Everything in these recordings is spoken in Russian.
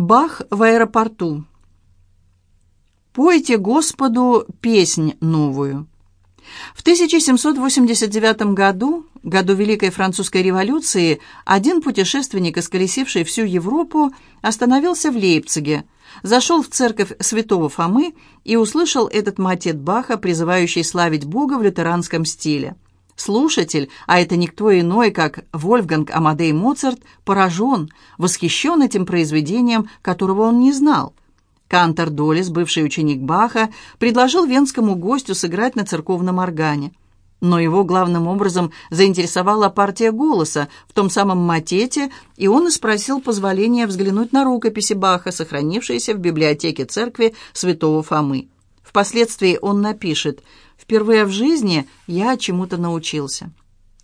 Бах в аэропорту. «Пойте Господу песнь новую». В 1789 году, году Великой Французской революции, один путешественник, исколесивший всю Европу, остановился в Лейпциге, зашел в церковь святого Фомы и услышал этот матет Баха, призывающий славить Бога в лютеранском стиле. Слушатель, а это никто иной, как Вольфганг Амадей Моцарт, поражен, восхищен этим произведением, которого он не знал. Кантор Долис, бывший ученик Баха, предложил венскому гостю сыграть на церковном органе. Но его главным образом заинтересовала партия голоса в том самом матете, и он и спросил позволения взглянуть на рукописи Баха, сохранившиеся в библиотеке церкви святого Фомы. Впоследствии он напишет «Впервые в жизни я чему-то научился».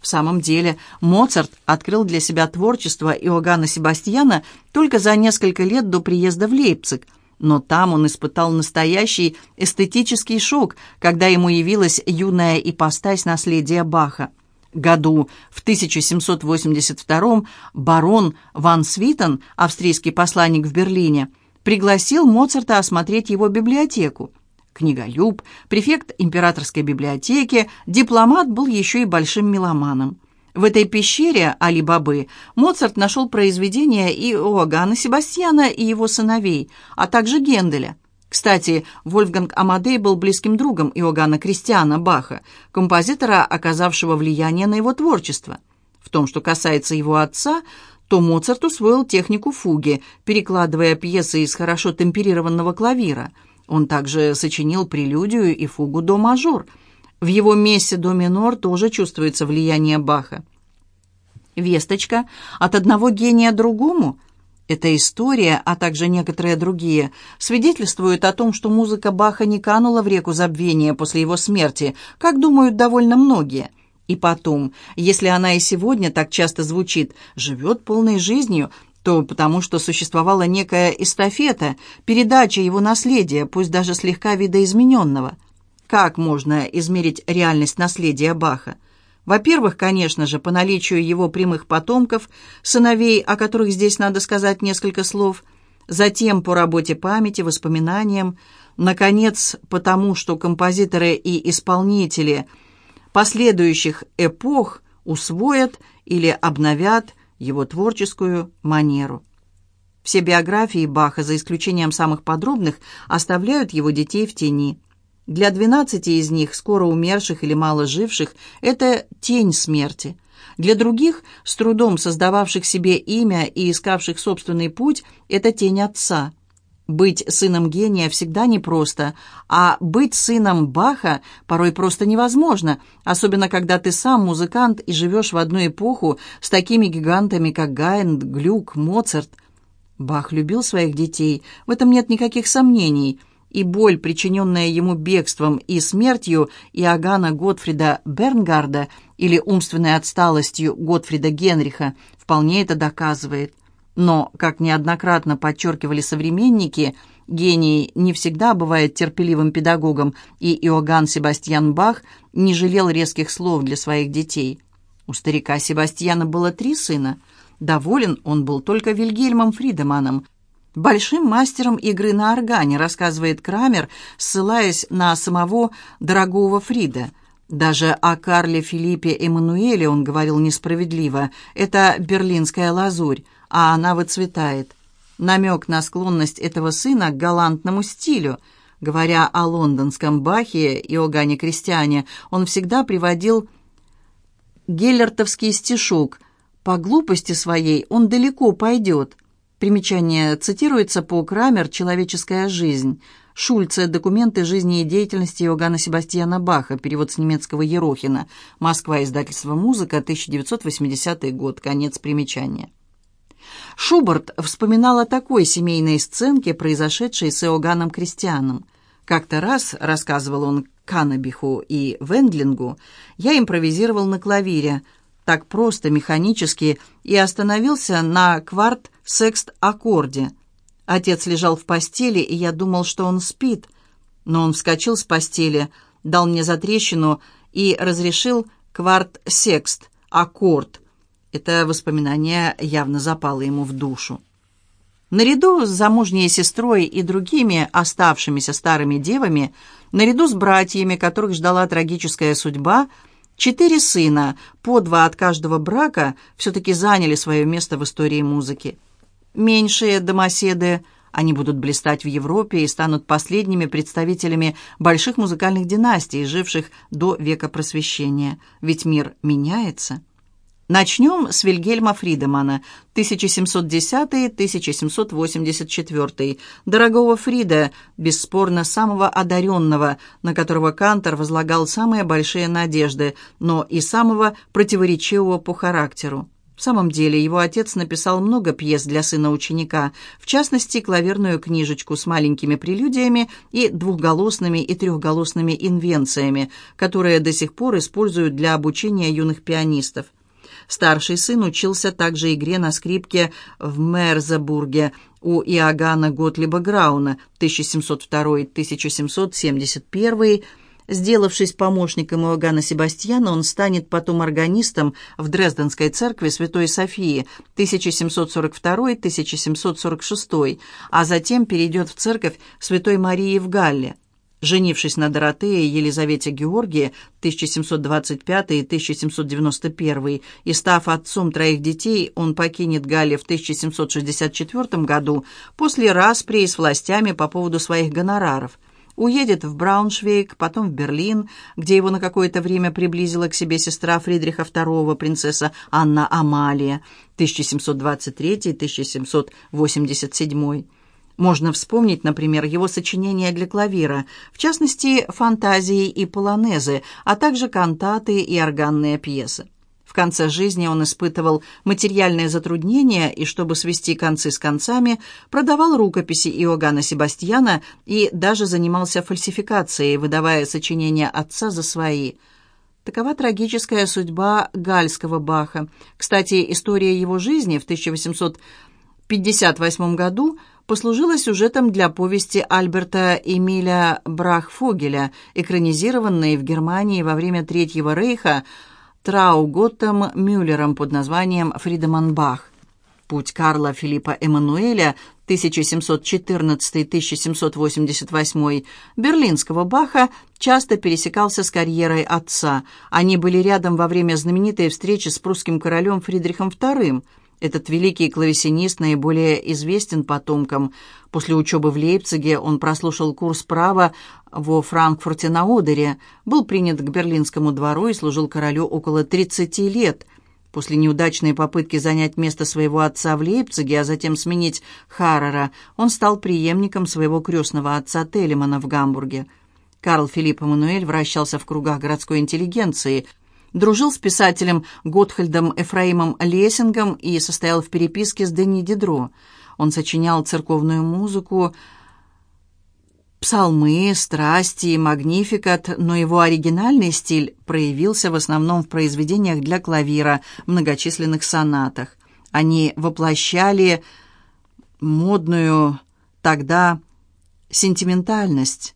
В самом деле, Моцарт открыл для себя творчество Иоганна Себастьяна только за несколько лет до приезда в Лейпциг, но там он испытал настоящий эстетический шок, когда ему явилась юная ипостась наследия Баха. Году в 1782 барон Ван Свитен, австрийский посланник в Берлине, пригласил Моцарта осмотреть его библиотеку. Книголюб, префект императорской библиотеки, дипломат был еще и большим меломаном. В этой пещере Али-Бабы Моцарт нашел произведения и Иоганна Себастьяна и его сыновей, а также Генделя. Кстати, Вольфганг Амадей был близким другом Иоганна Кристиана Баха, композитора, оказавшего влияние на его творчество. В том, что касается его отца, то Моцарт усвоил технику фуги, перекладывая пьесы из хорошо темперированного клавира. Он также сочинил прелюдию и фугу до мажор – в его мессе до минор тоже чувствуется влияние Баха. Весточка от одного гения другому – эта история, а также некоторые другие, свидетельствуют о том, что музыка Баха не канула в реку забвения после его смерти, как думают довольно многие. И потом, если она и сегодня так часто звучит, живет полной жизнью, то потому что существовала некая эстафета, передача его наследия, пусть даже слегка видоизмененного – как можно измерить реальность наследия Баха? Во-первых, конечно же, по наличию его прямых потомков, сыновей, о которых здесь надо сказать несколько слов, затем по работе памяти, воспоминаниям, наконец, потому что композиторы и исполнители последующих эпох усвоят или обновят его творческую манеру. Все биографии Баха, за исключением самых подробных, оставляют его детей в тени. Для двенадцати из них, скоро умерших или мало живших, это тень смерти. Для других, с трудом создававших себе имя и искавших собственный путь, это тень отца. Быть сыном гения всегда непросто, а быть сыном Баха порой просто невозможно, особенно когда ты сам музыкант и живешь в одну эпоху с такими гигантами, как Гайнд, Глюк, Моцарт. Бах любил своих детей, в этом нет никаких сомнений – и боль, причиненная ему бегством и смертью Иоганна Готфрида Бернгарда или умственной отсталостью Готфрида Генриха, вполне это доказывает. Но, как неоднократно подчеркивали современники, гений не всегда бывает терпеливым педагогом, и Иоганн Себастьян Бах не жалел резких слов для своих детей. У старика Себастьяна было три сына. Доволен он был только Вильгельмом Фридеманом, большим мастером игры на органе, рассказывает Крамер, ссылаясь на самого дорогого Фрида. Даже о Карле Филиппе Эммануэле он говорил несправедливо. Это берлинская лазурь, а она выцветает. Намек на склонность этого сына к галантному стилю. Говоря о лондонском Бахе и Огане Кристиане, он всегда приводил геллертовский стишок «По глупости своей он далеко пойдет». Примечание цитируется по Крамер «Человеческая жизнь». Шульце «Документы жизни и деятельности Иоганна Себастьяна Баха», перевод с немецкого Ерохина. Москва, издательство «Музыка», 1980 год, конец примечания. Шуберт вспоминал о такой семейной сценке, произошедшей с Иоганном Кристианом. Как-то раз, рассказывал он Каннабиху и Вендлингу, я импровизировал на клавире, так просто, механически, и остановился на кварт секст-аккорде. Отец лежал в постели, и я думал, что он спит. Но он вскочил с постели, дал мне затрещину и разрешил кварт-секст, аккорд. Это воспоминание явно запало ему в душу. Наряду с замужней сестрой и другими оставшимися старыми девами, наряду с братьями, которых ждала трагическая судьба, четыре сына, по два от каждого брака, все-таки заняли свое место в истории музыки. Меньшие домоседы, они будут блистать в Европе и станут последними представителями больших музыкальных династий, живших до века просвещения. Ведь мир меняется. Начнем с Вильгельма Фридемана, 1710-1784. Дорогого Фрида, бесспорно самого одаренного, на которого Кантор возлагал самые большие надежды, но и самого противоречивого по характеру. В самом деле, его отец написал много пьес для сына ученика, в частности, клаверную книжечку с маленькими прелюдиями и двухголосными и трехголосными инвенциями, которые до сих пор используют для обучения юных пианистов. Старший сын учился также игре на скрипке в Мерзебурге у Иоганна Готлиба Грауна 1702-1771 Сделавшись помощником Иоганна Себастьяна, он станет потом органистом в Дрезденской церкви Святой Софии 1742-1746, а затем перейдет в церковь Святой Марии в Галле. Женившись на Доротее Елизавете Георгии 1725-1791 и став отцом троих детей, он покинет Галле в 1764 году после распри с властями по поводу своих гонораров. Уедет в Брауншвейг, потом в Берлин, где его на какое-то время приблизила к себе сестра Фридриха II, принцесса Анна Амалия, 1723-1787. Можно вспомнить, например, его сочинения для клавира, в частности, фантазии и полонезы, а также кантаты и органные пьесы. В конце жизни он испытывал материальные затруднения и, чтобы свести концы с концами, продавал рукописи Иоганна Себастьяна и даже занимался фальсификацией, выдавая сочинения отца за свои – Такова трагическая судьба гальского Баха. Кстати, история его жизни в 1858 году послужила сюжетом для повести Альберта Эмиля Брахфогеля, экранизированной в Германии во время Третьего рейха Трауготтом Мюллером под названием «Фридеман Бах». Путь Карла Филиппа Эммануэля 1714-1788 берлинского Баха часто пересекался с карьерой отца. Они были рядом во время знаменитой встречи с прусским королем Фридрихом II – этот великий клавесинист наиболее известен потомкам. После учебы в Лейпциге он прослушал курс права во Франкфурте на Одере, был принят к Берлинскому двору и служил королю около 30 лет. После неудачной попытки занять место своего отца в Лейпциге, а затем сменить Харрера, он стал преемником своего крестного отца Телемана в Гамбурге. Карл Филипп Эммануэль вращался в кругах городской интеллигенции – дружил с писателем Готхальдом Эфраимом Лессингом и состоял в переписке с Дени Дидро. Он сочинял церковную музыку, псалмы, страсти, магнификат, но его оригинальный стиль проявился в основном в произведениях для клавира, многочисленных сонатах. Они воплощали модную тогда сентиментальность.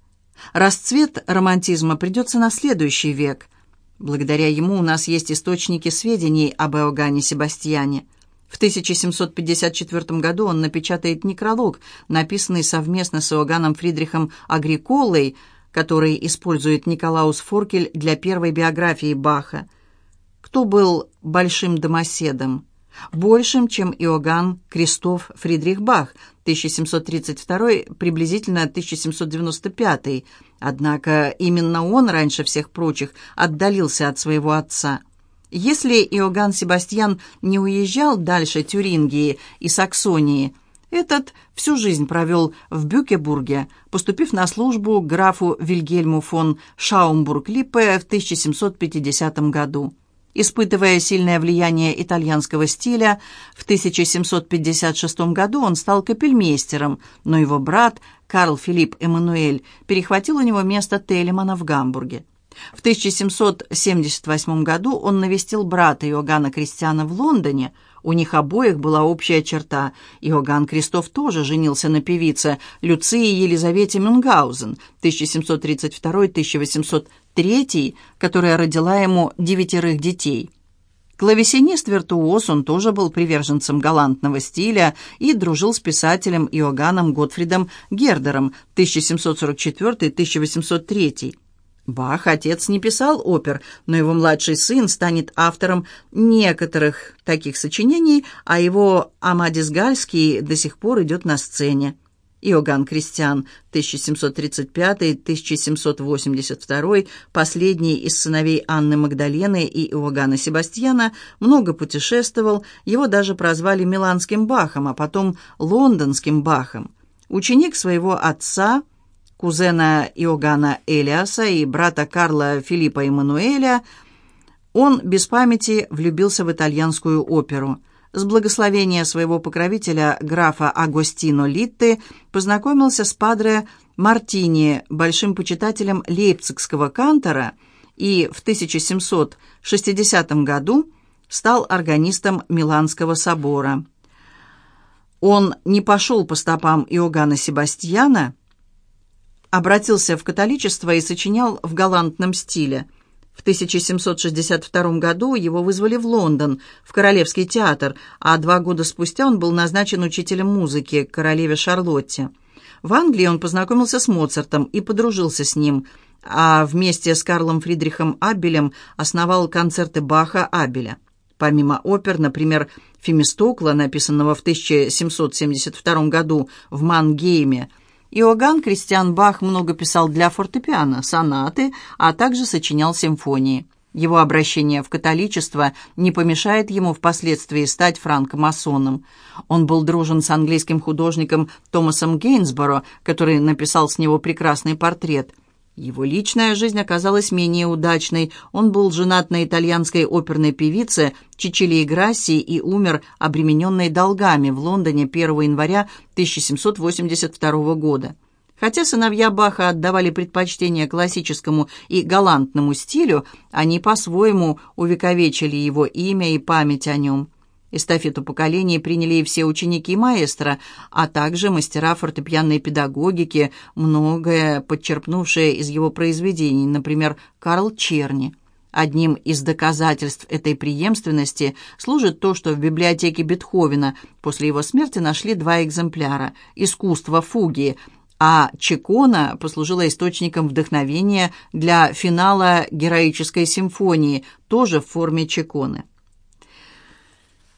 Расцвет романтизма придется на следующий век – Благодаря ему у нас есть источники сведений об Иоганне Себастьяне. В 1754 году он напечатает некролог, написанный совместно с Иоганном Фридрихом Агриколой, который использует Николаус Форкель для первой биографии Баха. Кто был большим домоседом? большим, чем Иоганн Кристоф Фридрих Бах, 1732 приблизительно 1795 Однако именно он раньше всех прочих отдалился от своего отца. Если Иоганн Себастьян не уезжал дальше Тюрингии и Саксонии, этот всю жизнь провел в Бюкебурге, поступив на службу графу Вильгельму фон Шаумбург-Липпе в 1750 году. Испытывая сильное влияние итальянского стиля, в 1756 году он стал капельмейстером, но его брат Карл Филипп Эммануэль перехватил у него место Телемана в Гамбурге. В 1778 году он навестил брата Иоганна Кристиана в Лондоне. У них обоих была общая черта. Иоганн Кристоф тоже женился на певице Люции Елизавете Мюнгаузен 1732-1803, которая родила ему девятерых детей. Клавесинист-виртуоз, он тоже был приверженцем галантного стиля и дружил с писателем Иоганном Готфридом Гердером 1744-1803. Бах, отец, не писал опер, но его младший сын станет автором некоторых таких сочинений, а его Амадис Гальский до сих пор идет на сцене. Иоганн Кристиан, 1735-1782, последний из сыновей Анны Магдалены и Иоганна Себастьяна, много путешествовал, его даже прозвали Миланским Бахом, а потом Лондонским Бахом. Ученик своего отца, кузена Иоганна Элиаса и брата Карла Филиппа Эммануэля, он без памяти влюбился в итальянскую оперу – с благословения своего покровителя графа Агостино Литты познакомился с падре Мартини, большим почитателем лейпцигского кантора, и в 1760 году стал органистом Миланского собора. Он не пошел по стопам Иоганна Себастьяна, обратился в католичество и сочинял в галантном стиле – в 1762 году его вызвали в Лондон, в Королевский театр, а два года спустя он был назначен учителем музыки королеве Шарлотте. В Англии он познакомился с Моцартом и подружился с ним, а вместе с Карлом Фридрихом Абелем основал концерты Баха Абеля. Помимо опер, например, «Фемистокла», написанного в 1772 году в Мангейме, Иоганн Кристиан Бах много писал для фортепиано, сонаты, а также сочинял симфонии. Его обращение в католичество не помешает ему впоследствии стать франкомасоном. Он был дружен с английским художником Томасом Гейнсборо, который написал с него прекрасный портрет. Его личная жизнь оказалась менее удачной. Он был женат на итальянской оперной певице Чичилии Грасси и умер обремененной долгами в Лондоне 1 января 1782 года. Хотя сыновья Баха отдавали предпочтение классическому и галантному стилю, они по-своему увековечили его имя и память о нем. Эстафету поколений приняли и все ученики маэстро, а также мастера фортепианной педагогики, многое подчерпнувшее из его произведений, например, Карл Черни. Одним из доказательств этой преемственности служит то, что в библиотеке Бетховена после его смерти нашли два экземпляра «Искусство фуги», а Чекона послужила источником вдохновения для финала героической симфонии, тоже в форме Чеконы.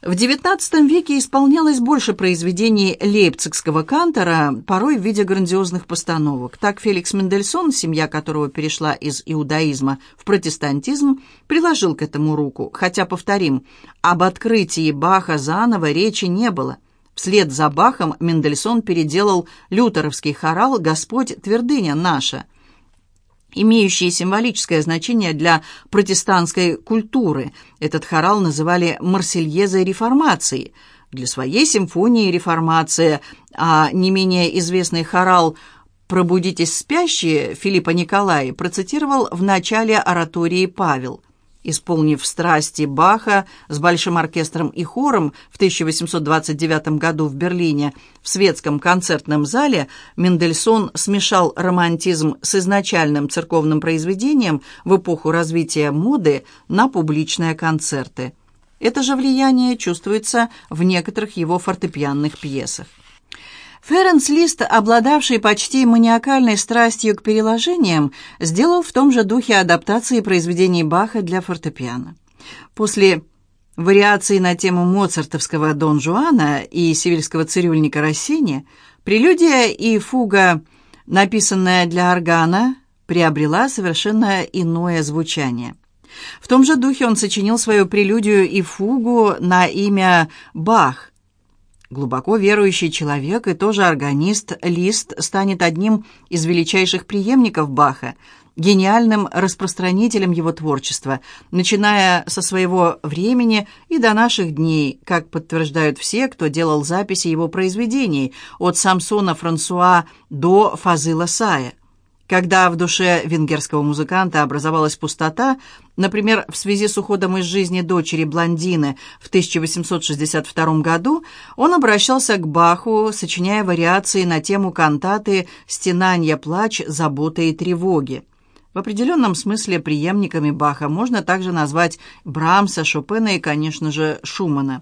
В XIX веке исполнялось больше произведений лейпцигского кантора, порой в виде грандиозных постановок. Так Феликс Мендельсон, семья которого перешла из иудаизма в протестантизм, приложил к этому руку, хотя, повторим, об открытии Баха заново речи не было. Вслед за Бахом Мендельсон переделал лютеровский хорал «Господь, твердыня наша», имеющие символическое значение для протестантской культуры. Этот хорал называли «Марсельезой реформации». Для своей симфонии реформация, а не менее известный хорал «Пробудитесь спящие» Филиппа Николая процитировал в начале оратории Павел – Исполнив «Страсти» Баха с большим оркестром и хором в 1829 году в Берлине в светском концертном зале, Мендельсон смешал романтизм с изначальным церковным произведением в эпоху развития моды на публичные концерты. Это же влияние чувствуется в некоторых его фортепианных пьесах. Ференс Лист, обладавший почти маниакальной страстью к переложениям, сделал в том же духе адаптации произведений Баха для фортепиано. После вариаций на тему моцартовского Дон Жуана и сивильского цирюльника Россини, прелюдия и фуга, написанная для органа, приобрела совершенно иное звучание. В том же духе он сочинил свою прелюдию и фугу на имя Бах, Глубоко верующий человек и тоже органист Лист станет одним из величайших преемников Баха, гениальным распространителем его творчества, начиная со своего времени и до наших дней, как подтверждают все, кто делал записи его произведений, от Самсона Франсуа до Фазыла Сая. Когда в душе венгерского музыканта образовалась пустота, например, в связи с уходом из жизни дочери блондины в 1862 году, он обращался к Баху, сочиняя вариации на тему кантаты «Стенанья, плач, забота и тревоги». В определенном смысле преемниками Баха можно также назвать Брамса, Шопена и, конечно же, Шумана.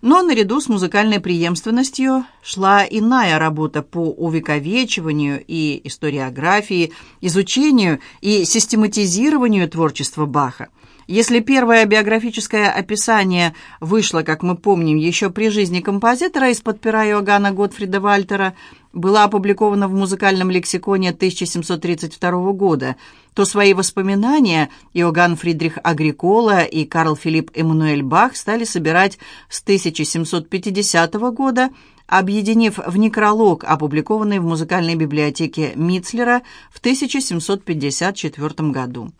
Но наряду с музыкальной преемственностью шла иная работа по увековечиванию и историографии, изучению и систематизированию творчества Баха. Если первое биографическое описание вышло, как мы помним, еще при жизни композитора из-под пера Иоганна Готфрида Вальтера, было опубликовано в музыкальном лексиконе 1732 года, то свои воспоминания Иоганн Фридрих Агрикола и Карл Филипп Эммануэль Бах стали собирать с 1750 года, объединив в некролог, опубликованный в музыкальной библиотеке Митцлера в 1754 году.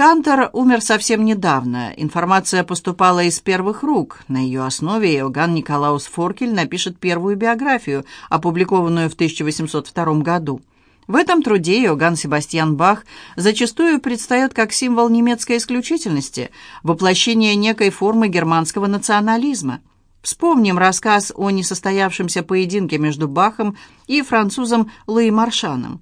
Кантор умер совсем недавно. Информация поступала из первых рук. На ее основе Иоганн Николаус Форкель напишет первую биографию, опубликованную в 1802 году. В этом труде Иоганн Себастьян Бах зачастую предстает как символ немецкой исключительности, воплощение некой формы германского национализма. Вспомним рассказ о несостоявшемся поединке между Бахом и французом Луи Маршаном.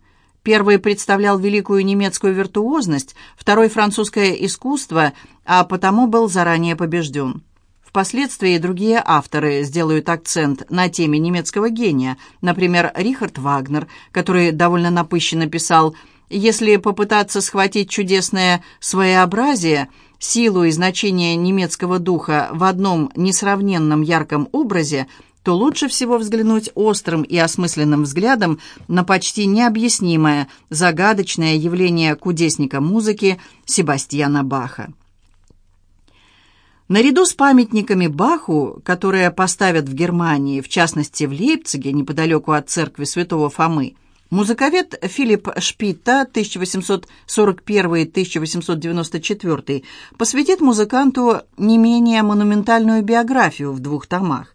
Первый представлял великую немецкую виртуозность, второй – французское искусство, а потому был заранее побежден. Впоследствии другие авторы сделают акцент на теме немецкого гения, например, Рихард Вагнер, который довольно напыщенно писал «Если попытаться схватить чудесное своеобразие, силу и значение немецкого духа в одном несравненном ярком образе – то лучше всего взглянуть острым и осмысленным взглядом на почти необъяснимое, загадочное явление кудесника музыки Себастьяна Баха. Наряду с памятниками Баху, которые поставят в Германии, в частности в Лейпциге, неподалеку от церкви святого Фомы, музыковед Филипп Шпитта 1841-1894 посвятит музыканту не менее монументальную биографию в двух томах.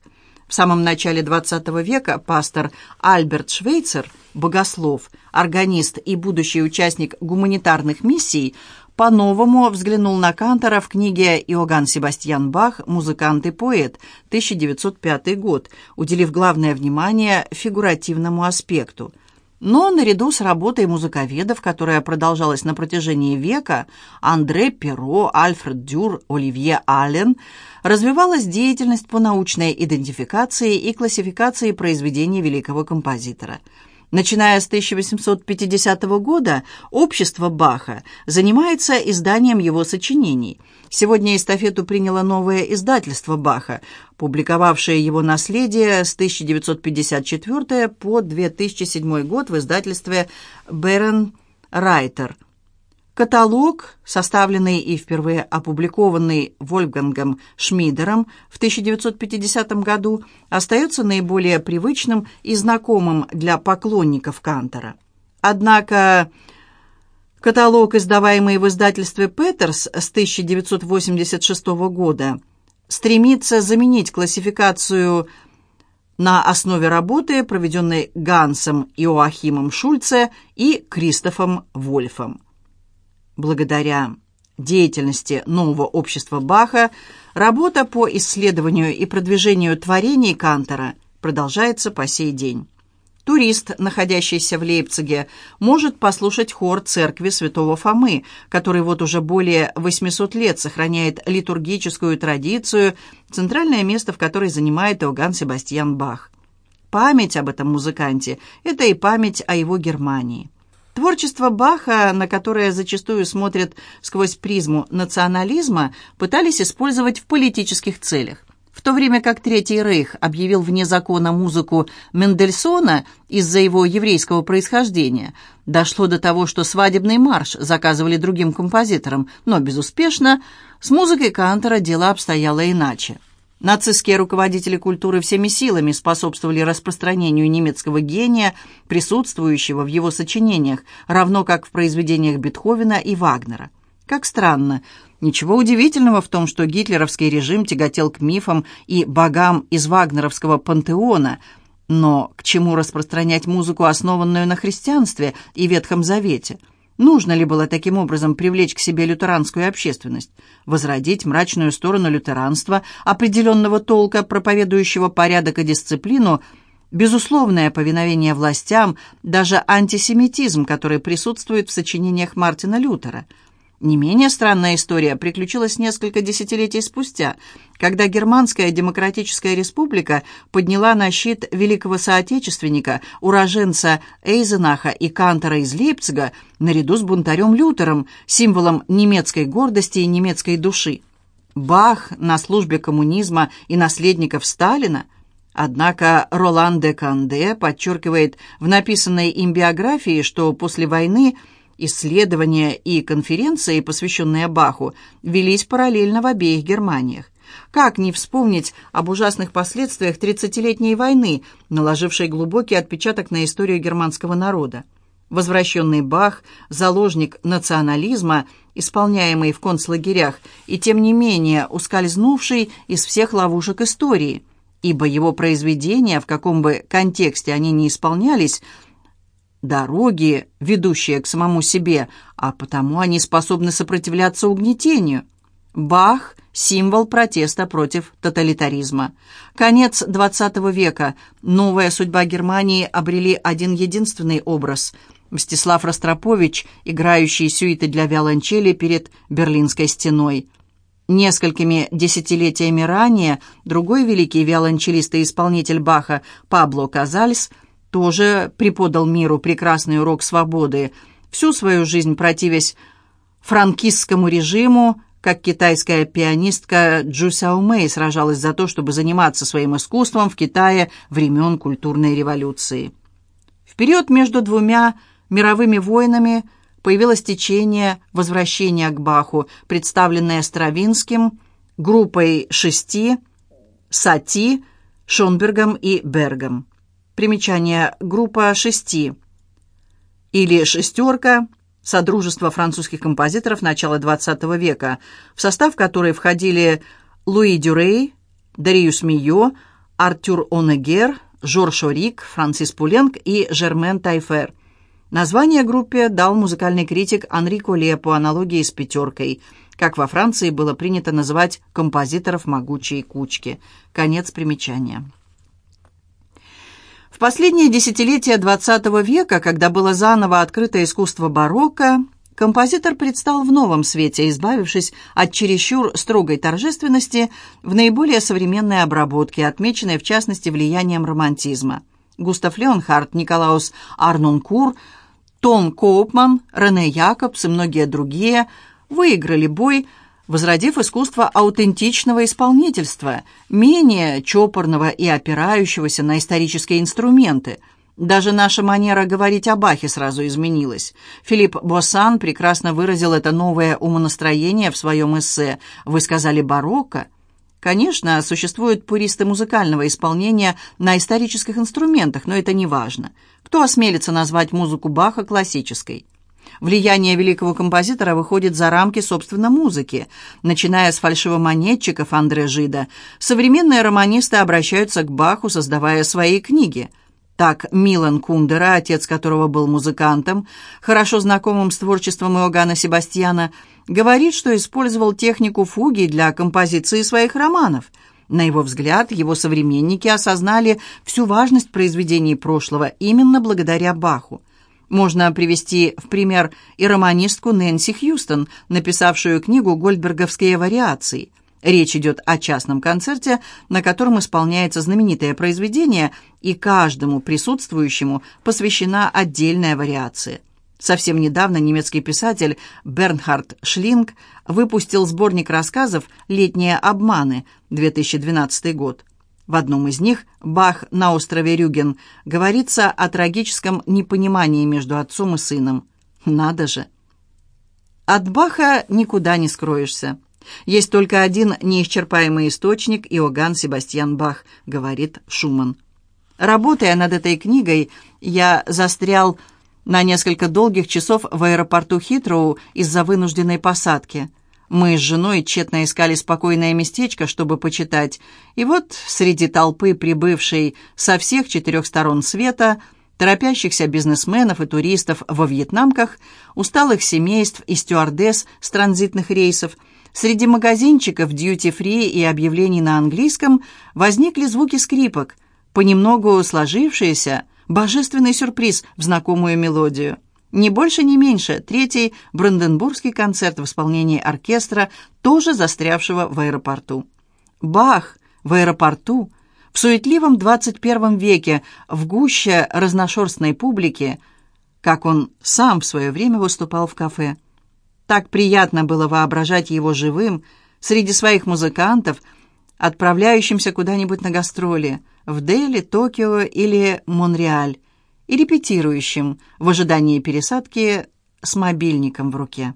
В самом начале XX века пастор Альберт Швейцер, богослов, органист и будущий участник гуманитарных миссий, по-новому взглянул на Кантора в книге «Иоганн Себастьян Бах. Музыкант и поэт», 1905 год, уделив главное внимание фигуративному аспекту – но наряду с работой музыковедов, которая продолжалась на протяжении века, Андре Перо, Альфред Дюр, Оливье Аллен, развивалась деятельность по научной идентификации и классификации произведений великого композитора – Начиная с 1850 года, общество Баха занимается изданием его сочинений. Сегодня эстафету приняло новое издательство Баха, публиковавшее его наследие с 1954 по 2007 год в издательстве «Берен Райтер», Каталог, составленный и впервые опубликованный Вольфгангом Шмидером в 1950 году, остается наиболее привычным и знакомым для поклонников Кантора. Однако каталог, издаваемый в издательстве «Петерс» с 1986 года, стремится заменить классификацию на основе работы, проведенной Гансом Иоахимом Шульце и Кристофом Вольфом. Благодаря деятельности нового общества Баха работа по исследованию и продвижению творений Кантера продолжается по сей день. Турист, находящийся в Лейпциге, может послушать хор церкви святого Фомы, который вот уже более 800 лет сохраняет литургическую традицию, центральное место в которой занимает Иоганн Себастьян Бах. Память об этом музыканте – это и память о его Германии. Творчество Баха, на которое зачастую смотрят сквозь призму национализма, пытались использовать в политических целях. В то время как Третий Рейх объявил вне закона музыку Мендельсона из-за его еврейского происхождения, дошло до того, что свадебный марш заказывали другим композиторам, но безуспешно, с музыкой Кантера дело обстояло иначе. Нацистские руководители культуры всеми силами способствовали распространению немецкого гения, присутствующего в его сочинениях, равно как в произведениях Бетховена и Вагнера. Как странно, ничего удивительного в том, что гитлеровский режим тяготел к мифам и богам из вагнеровского пантеона, но к чему распространять музыку, основанную на христианстве и Ветхом Завете – Нужно ли было таким образом привлечь к себе лютеранскую общественность, возродить мрачную сторону лютеранства, определенного толка, проповедующего порядок и дисциплину, безусловное повиновение властям, даже антисемитизм, который присутствует в сочинениях Мартина Лютера – не менее странная история приключилась несколько десятилетий спустя, когда Германская Демократическая Республика подняла на щит великого соотечественника, уроженца Эйзенаха и Кантора из Лейпцига, наряду с бунтарем Лютером, символом немецкой гордости и немецкой души. Бах на службе коммунизма и наследников Сталина – Однако Ролан де Канде подчеркивает в написанной им биографии, что после войны Исследования и конференции, посвященные Баху, велись параллельно в обеих Германиях. Как не вспомнить об ужасных последствиях Тридцатилетней войны, наложившей глубокий отпечаток на историю германского народа? Возвращенный Бах, заложник национализма, исполняемый в концлагерях, и тем не менее ускользнувший из всех ловушек истории, ибо его произведения, в каком бы контексте они ни исполнялись, дороги, ведущие к самому себе, а потому они способны сопротивляться угнетению. Бах – символ протеста против тоталитаризма. Конец XX века. Новая судьба Германии обрели один единственный образ – Мстислав Ростропович, играющий сюиты для виолончели перед Берлинской стеной. Несколькими десятилетиями ранее другой великий виолончелист и исполнитель Баха Пабло Казальс – тоже преподал миру прекрасный урок свободы, всю свою жизнь противясь франкистскому режиму, как китайская пианистка Джу Сяо Мэй сражалась за то, чтобы заниматься своим искусством в Китае времен культурной революции. В период между двумя мировыми войнами появилось течение возвращения к Баху, представленное Стравинским, группой шести, Сати, Шонбергом и Бергом. Примечание. Группа шести. Или «шестерка» – Содружество французских композиторов начала XX века, в состав которой входили Луи Дюрей, Дариус Мийо, Артюр Онегер, Жорж Орик, Франсис Пуленг и Жермен Тайфер. Название группе дал музыкальный критик Анри Коле по аналогии с «пятеркой», как во Франции было принято называть композиторов «могучие кучки». Конец примечания. Последние десятилетия XX века, когда было заново открыто искусство барокко, композитор предстал в новом свете, избавившись от чересчур строгой торжественности в наиболее современной обработке, отмеченной в частности влиянием романтизма. Густав Леонхард, Николаус Арнункур, Том Коупман, Рене Якобс и многие другие выиграли бой – возродив искусство аутентичного исполнительства, менее чопорного и опирающегося на исторические инструменты. Даже наша манера говорить о Бахе сразу изменилась. Филипп Боссан прекрасно выразил это новое умонастроение в своем эссе «Вы сказали барокко?» Конечно, существуют пуристы музыкального исполнения на исторических инструментах, но это не важно. Кто осмелится назвать музыку Баха классической? Влияние великого композитора выходит за рамки, собственно, музыки. Начиная с фальшивомонетчиков Андре Жида, современные романисты обращаются к Баху, создавая свои книги. Так Милан Кундера, отец которого был музыкантом, хорошо знакомым с творчеством Иоганна Себастьяна, говорит, что использовал технику фуги для композиции своих романов – на его взгляд, его современники осознали всю важность произведений прошлого именно благодаря Баху. Можно привести в пример и романистку Нэнси Хьюстон, написавшую книгу «Гольдберговские вариации». Речь идет о частном концерте, на котором исполняется знаменитое произведение, и каждому присутствующему посвящена отдельная вариация. Совсем недавно немецкий писатель Бернхард Шлинг выпустил сборник рассказов «Летние обманы» 2012 год. В одном из них «Бах на острове Рюген» говорится о трагическом непонимании между отцом и сыном. Надо же! От Баха никуда не скроешься. Есть только один неисчерпаемый источник – Иоганн Себастьян Бах, говорит Шуман. Работая над этой книгой, я застрял на несколько долгих часов в аэропорту Хитроу из-за вынужденной посадки – мы с женой тщетно искали спокойное местечко, чтобы почитать, и вот среди толпы, прибывшей со всех четырех сторон света, торопящихся бизнесменов и туристов во вьетнамках, усталых семейств и стюардесс с транзитных рейсов, среди магазинчиков, дьюти-фри и объявлений на английском возникли звуки скрипок. понемногу сложившееся, божественный сюрприз в знакомую мелодию. Не больше, ни меньше, третий Бранденбургский концерт в исполнении оркестра, тоже застрявшего в аэропорту. Бах в аэропорту, в суетливом 21 веке, в гуще разношерстной публики, как он сам в свое время выступал в кафе. Так приятно было воображать его живым, среди своих музыкантов, отправляющимся куда-нибудь на гастроли, в Дели, Токио или Монреаль, и репетирующим в ожидании пересадки с мобильником в руке.